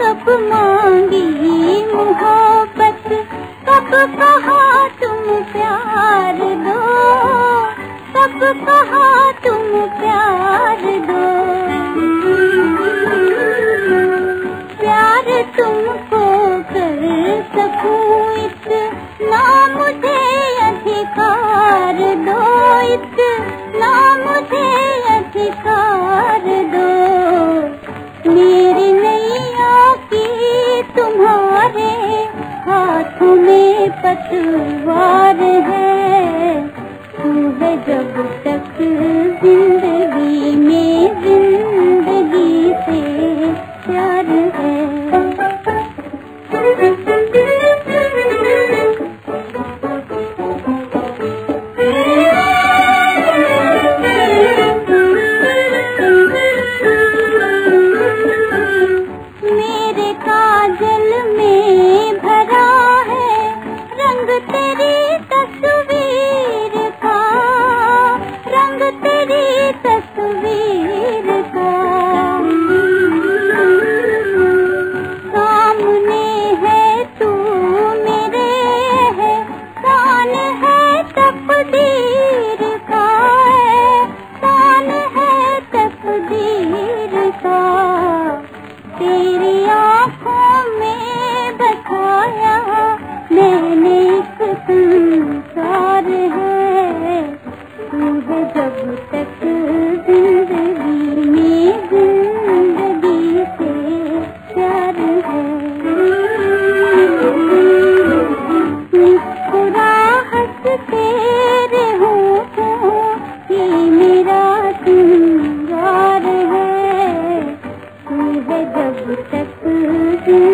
कब मांगी मोहब्बत? कब कहा इतना मुझे अधिकार दो इतना मुझे अधिकार दो। मेरी नैया की तुम्हारे हाथों में पतवार है। तू है जब तक ज़िंदगी तकदीर का कान है तकदीर का। तेरी आँखों में दिखाया मैंने एक संसार है Thank you.